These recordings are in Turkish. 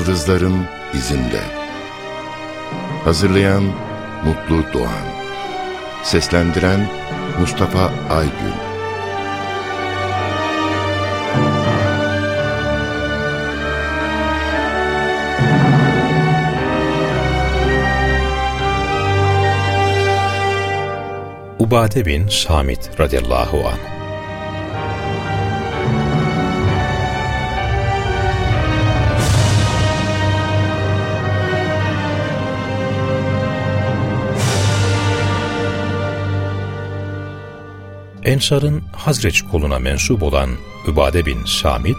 Yıldızların izinde. Hazırlayan Mutlu Doğan. Seslendiren Mustafa Aygün. Ubade bin Samit radıyallahu anh Ensar'ın Hazreç koluna mensup olan Übade bin Samit,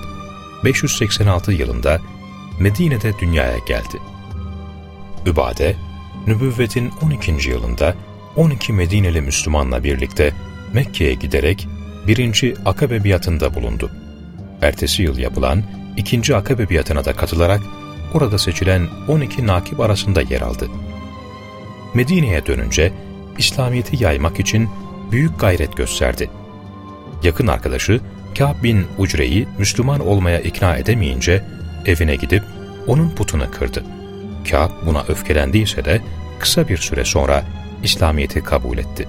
586 yılında Medine'de dünyaya geldi. Übade, nübüvvetin 12. yılında 12 Medineli Müslümanla birlikte Mekke'ye giderek 1. Akabe biatında bulundu. Ertesi yıl yapılan 2. Akabe biatına da katılarak orada seçilen 12 nakip arasında yer aldı. Medine'ye dönünce İslamiyet'i yaymak için büyük gayret gösterdi. Yakın arkadaşı Kâb bin Ucre'yi Müslüman olmaya ikna edemeyince evine gidip onun putunu kırdı. Kâb buna öfkelendiyse de kısa bir süre sonra İslamiyet'i kabul etti.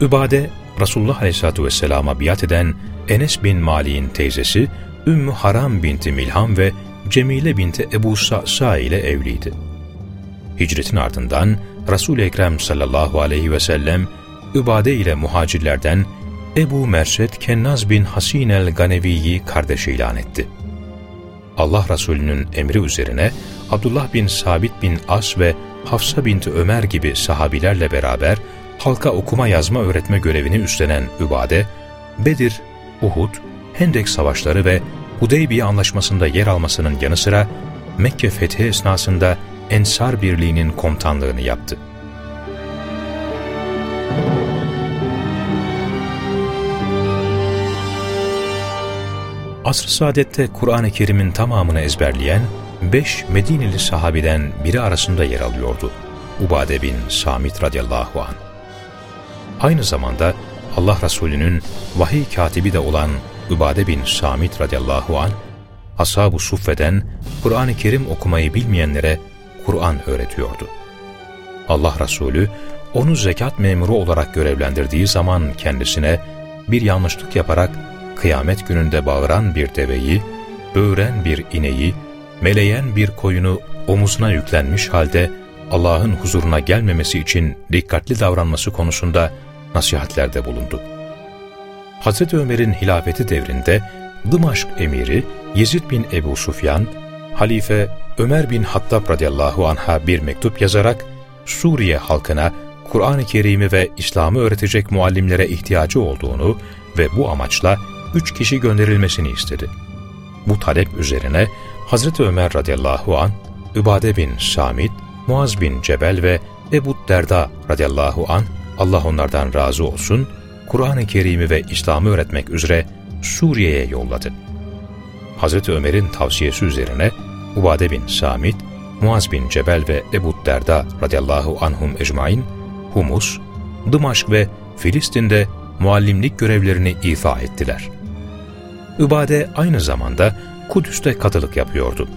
Übade, Resulullah Aleyhisselatü Vesselam'a biat eden Enes bin Malik'in teyzesi Ümmü Haram binti Milham ve Cemile binti Ebu Sa'sa ile evliydi. Hicretin ardından Resul-i Ekrem sallallahu aleyhi ve sellem Übade ile muhacirlerden Ebu Merşed Kennaz bin Hasin el-Ganevi'yi kardeş ilan etti. Allah Resulü'nün emri üzerine Abdullah bin Sabit bin As ve Hafsa binti Ömer gibi sahabilerle beraber halka okuma yazma öğretme görevini üstlenen Übade, Bedir, Uhud, Hendek savaşları ve Hudeybiye anlaşmasında yer almasının yanı sıra Mekke fethi esnasında Ensar Birliği'nin komutanlığını yaptı. Asr-ı Saadet'te Kur'an-ı Kerim'in tamamını ezberleyen beş Medineli sahabeden biri arasında yer alıyordu. Ubade bin Samit radıyallahu an. Aynı zamanda Allah Resulü'nün vahiy katibi de olan Ubade bin Samit radıyallahu an, Ashab-ı Suffe'den Kur'an-ı Kerim okumayı bilmeyenlere Kur'an öğretiyordu. Allah Resulü onu zekat memuru olarak görevlendirdiği zaman kendisine bir yanlışlık yaparak kıyamet gününde bağıran bir deveyi, böğren bir ineği, meleyen bir koyunu omuzuna yüklenmiş halde Allah'ın huzuruna gelmemesi için dikkatli davranması konusunda nasihatlerde bulundu. Hz. Ömer'in hilafeti devrinde Dımaşk emiri Yezid bin Ebu Sufyan, halife Ömer bin Hattab radıyallahu anh'a bir mektup yazarak Suriye halkına Kur'an-ı Kerim'i ve İslam'ı öğretecek muallimlere ihtiyacı olduğunu ve bu amaçla üç kişi gönderilmesini istedi. Bu talep üzerine Hazreti Ömer radıyallahu an, Übade bin Samit, Muaz bin Cebel ve Ebu Derda radıyallahu an, Allah onlardan razı olsun, Kur'an-ı Kerim'i ve İslam'ı öğretmek üzere Suriye'ye yolladı. Hazreti Ömer'in tavsiyesi üzerine Ubade bin Samit, Muaz bin Cebel ve Ebu Derda radıyallahu anhum ecmain, Humus, Dımaşk ve Filistin'de muallimlik görevlerini ifa ettiler. Übade aynı zamanda Kudüs'te katılık yapıyordu.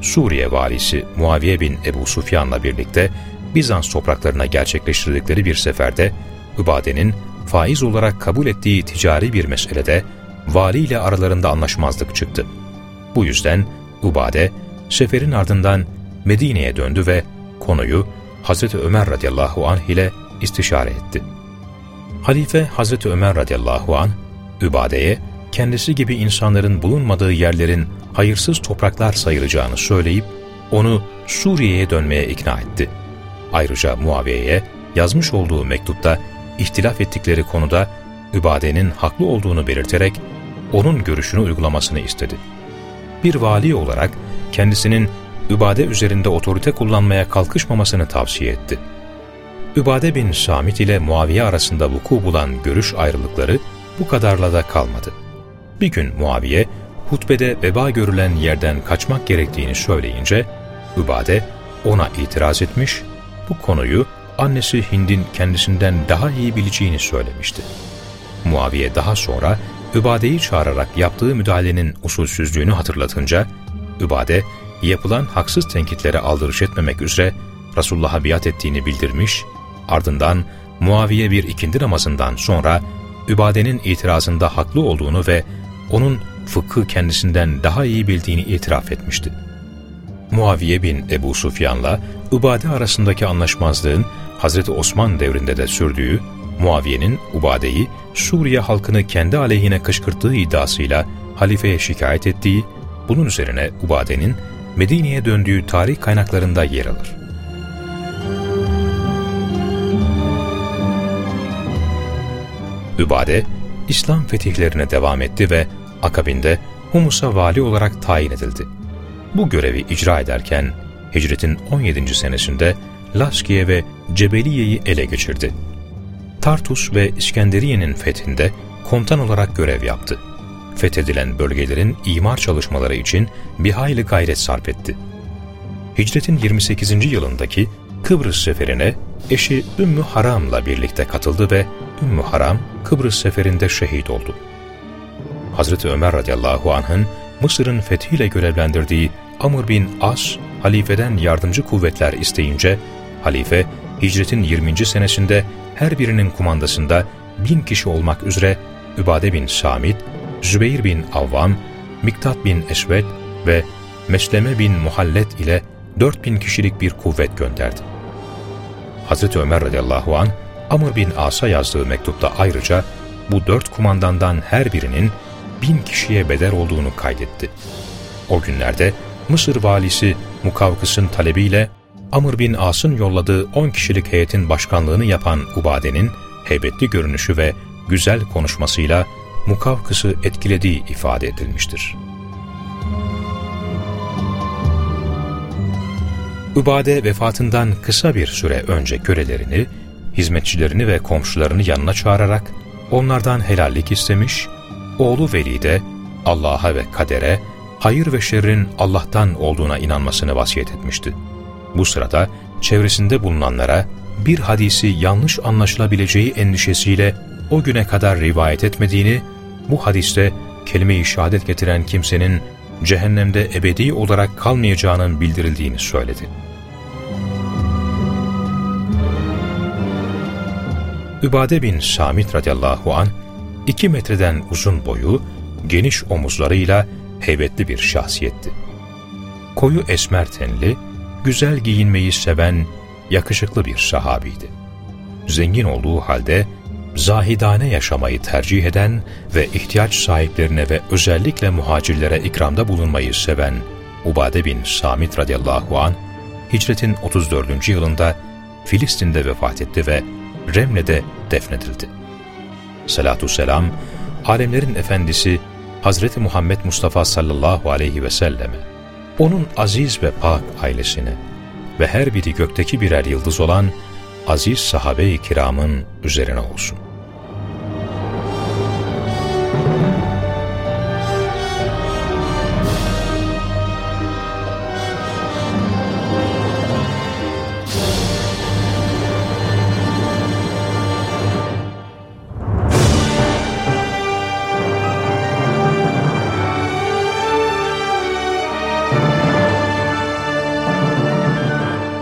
Suriye valisi Muaviye bin Ebu Sufyan'la birlikte Bizans topraklarına gerçekleştirdikleri bir seferde Übade'nin faiz olarak kabul ettiği ticari bir meselede vali ile aralarında anlaşmazlık çıktı. Bu yüzden Ubade seferin ardından Medine'ye döndü ve konuyu Hazreti Ömer radıyallahu anh ile istişare etti. Halife Hazreti Ömer radıyallahu anh Übade'ye kendisi gibi insanların bulunmadığı yerlerin hayırsız topraklar sayılacağını söyleyip onu Suriye'ye dönmeye ikna etti. Ayrıca Muaviye'ye yazmış olduğu mektupta ihtilaf ettikleri konuda Übade'nin haklı olduğunu belirterek onun görüşünü uygulamasını istedi. Bir vali olarak kendisinin Übade üzerinde otorite kullanmaya kalkışmamasını tavsiye etti. Übade bin Samit ile Muaviye arasında vuku bulan görüş ayrılıkları bu kadarla da kalmadı. Bir gün Muaviye, hutbede veba görülen yerden kaçmak gerektiğini söyleyince, Übade ona itiraz etmiş, bu konuyu annesi Hind'in kendisinden daha iyi bileceğini söylemişti. Muaviye daha sonra Übade'yi çağırarak yaptığı müdahalenin usulsüzlüğünü hatırlatınca, Übade yapılan haksız tenkitlere aldırış etmemek üzere Resulullah'a biat ettiğini bildirmiş, ardından Muaviye bir ikindi namazından sonra Übade'nin itirazında haklı olduğunu ve onun fıkhı kendisinden daha iyi bildiğini itiraf etmişti. Muaviye bin Ebu Sufyan'la Ubade arasındaki anlaşmazlığın Hazreti Osman devrinde de sürdüğü, Muaviye'nin Ubade'yi Suriye halkını kendi aleyhine kışkırttığı iddiasıyla halifeye şikayet ettiği, bunun üzerine Ubade'nin Medine'ye döndüğü tarih kaynaklarında yer alır. Übade, İslam fetihlerine devam etti ve akabinde Humus'a vali olarak tayin edildi. Bu görevi icra ederken hicretin 17. senesinde Laskiye ve Cebeliye'yi ele geçirdi. Tartus ve İskenderiye'nin fethinde komutan olarak görev yaptı. Fethedilen bölgelerin imar çalışmaları için bir hayli gayret sarf etti. Hicretin 28. yılındaki Kıbrıs seferine eşi Ümmü Haram'la birlikte katıldı ve Ümmü Haram Kıbrıs seferinde şehit oldu. Hazreti Ömer radıyallahu anh'ın Mısır'ın fethiyle görevlendirdiği Amr bin As, halifeden yardımcı kuvvetler isteyince, halife hicretin 20. senesinde her birinin kumandasında bin kişi olmak üzere Übade bin Samit, Zübeyir bin Avvam, Miktat bin Esved ve Mesleme bin Muhallet ile 4000 kişilik bir kuvvet gönderdi. Hazreti Ömer radıyallahu an Amr bin As'a yazdığı mektupta ayrıca bu dört kumandandan her birinin bin kişiye bedel olduğunu kaydetti. O günlerde Mısır valisi Mukavkıs'ın talebiyle Amr bin As'ın yolladığı 10 kişilik heyetin başkanlığını yapan Ubade'nin heybetli görünüşü ve güzel konuşmasıyla Mukavkıs'ı etkilediği ifade edilmiştir. Ubade vefatından kısa bir süre önce kölelerini, hizmetçilerini ve komşularını yanına çağırarak onlardan helallik istemiş, oğlu Veli de Allah'a ve kadere, hayır ve şerrin Allah'tan olduğuna inanmasını vasiyet etmişti. Bu sırada çevresinde bulunanlara bir hadisi yanlış anlaşılabileceği endişesiyle o güne kadar rivayet etmediğini, bu hadiste kelime-i şehadet getiren kimsenin cehennemde ebedi olarak kalmayacağının bildirildiğini söyledi. Übade bin Samit radıyallahu an iki metreden uzun boyu, geniş omuzlarıyla heybetli bir şahsiyetti. Koyu esmer tenli, güzel giyinmeyi seven, yakışıklı bir sahabiydi. Zengin olduğu halde zahidane yaşamayı tercih eden ve ihtiyaç sahiplerine ve özellikle muhacirlere ikramda bulunmayı seven Ubade bin Samit radıyallahu an hicretin 34. yılında Filistin'de vefat etti ve Remle'de defnedildi. Salatü selam, alemlerin efendisi Hazreti Muhammed Mustafa sallallahu aleyhi ve selleme, onun aziz ve pak ailesine ve her biri gökteki birer yıldız olan aziz sahabe-i kiramın üzerine olsun.